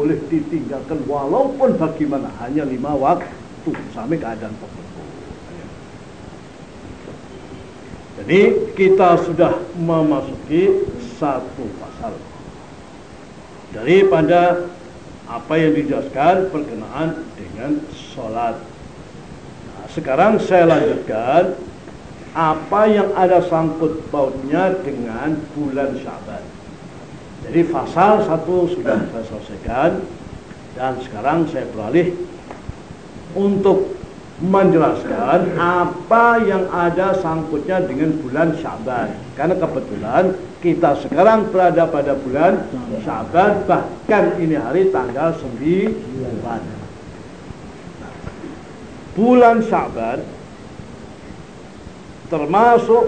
boleh ditinggalkan walaupun bagaimana hanya lima waktu sampai keadaan tertentu. Jadi kita sudah memasuki satu pasal daripada apa yang dijelaskan berkenaan dengan sholat. Nah, sekarang saya lanjutkan apa yang ada sangkut pautnya dengan bulan Syaban. Jadi pasal satu sudah saya selesaikan dan sekarang saya beralih untuk menjelaskan apa yang ada sangkutnya dengan bulan Syaban. Karena kebetulan kita sekarang berada pada bulan Syaban bahkan ini hari tanggal 9 bulan Syaban termasuk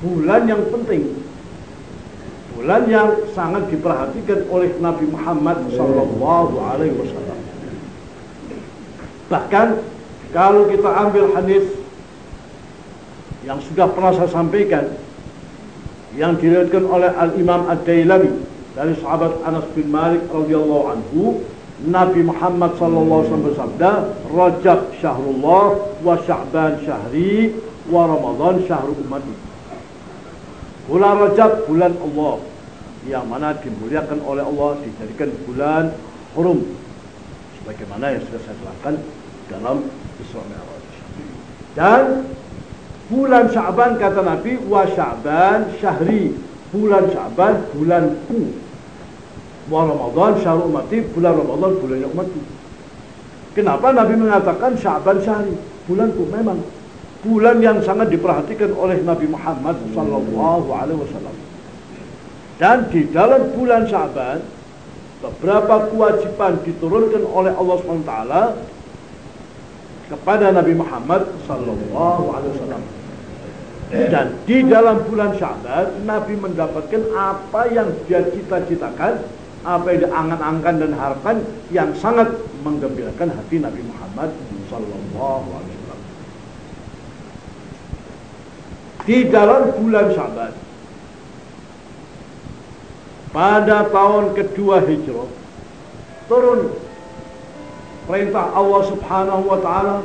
bulan yang penting bulan yang sangat diperhatikan oleh Nabi Muhammad sallallahu alaihi wasallam. Bahkan kalau kita ambil hadis yang sudah pernah saya sampaikan yang diriwayatkan oleh Al Imam Ad-Dailami dari sahabat Anas bin Malik radhiyallahu anhu Nabi Muhammad sallallahu alaihi wasallam bersabda Rajab syahrullah wa Sya'ban syahri wa Ramadan syahrul ummati Bulan Rajab bulan Allah. Yang mana dimuliakan oleh Allah dijadikan bulan hurum. Sebagaimana yang sudah saya terangkan dalam Isra Mi'raj. Dan bulan Sya'ban kata Nabi wa Sya'ban syahri. Bulan Sya'ban bulanku wa Ramadan syahrul ummati bulan Ramadan bulannya umatku kenapa Nabi mengatakan Sya'ban syahri? Bulanku memang bulan yang sangat diperhatikan oleh Nabi Muhammad sallallahu alaihi wasallam dan di dalam bulan Sya'ban beberapa kewajiban diturunkan oleh Allah SWT kepada Nabi Muhammad sallallahu alaihi wasallam dan di dalam bulan Syaban Nabi mendapatkan apa yang dia cita-citakan, apa yang diangan-angan dan harapkan yang sangat menggembirakan hati Nabi Muhammad sallallahu alaihi wasallam. Di dalam bulan Syaban pada tahun kedua Hijrah turun perintah Allah Subhanahu wa taala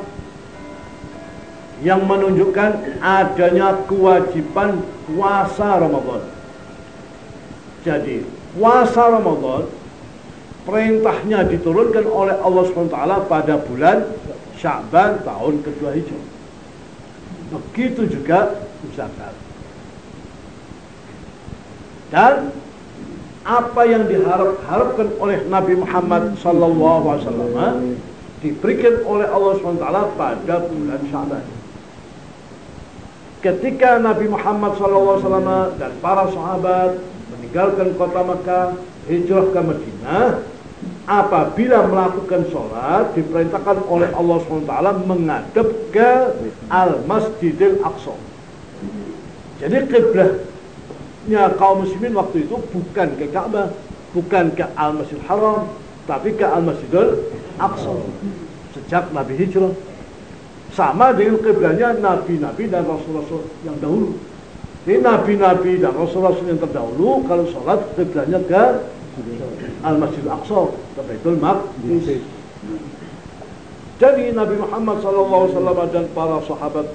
yang menunjukkan adanya kewajiban puasa Ramadan. Jadi, puasa Ramadan perintahnya diturunkan oleh Allah SWT pada bulan Sya'ban tahun kedua Hijrah. Begitu juga zakat. Dan apa yang diharapkan oleh Nabi Muhammad wasallam diberikan oleh Allah SWT pada bulan Sya'ban. Ketika Nabi Muhammad SAW dan para sahabat meninggalkan kota Makkah hijrah ke Madinah apabila melakukan sholat diperintahkan oleh Allah SWT menghadap ke Al-Masjidil Aqsa jadi kiblatnya kaum muslimin waktu itu bukan ke Ka'bah bukan ke Al-Masjidil Haram tapi ke Al-Masjidil Aqsa sejak Nabi hijrah sama dengan kiblatnya nabi-nabi dan rasul-rasul yang dahulu. Ini nabi-nabi dan rasul-rasul yang terdahulu kalau sholat kiblatnya ke Al-Masjid Al-Aqsa, ke Baitul Maqdis. Jadi Nabi Muhammad SAW dan para sahabat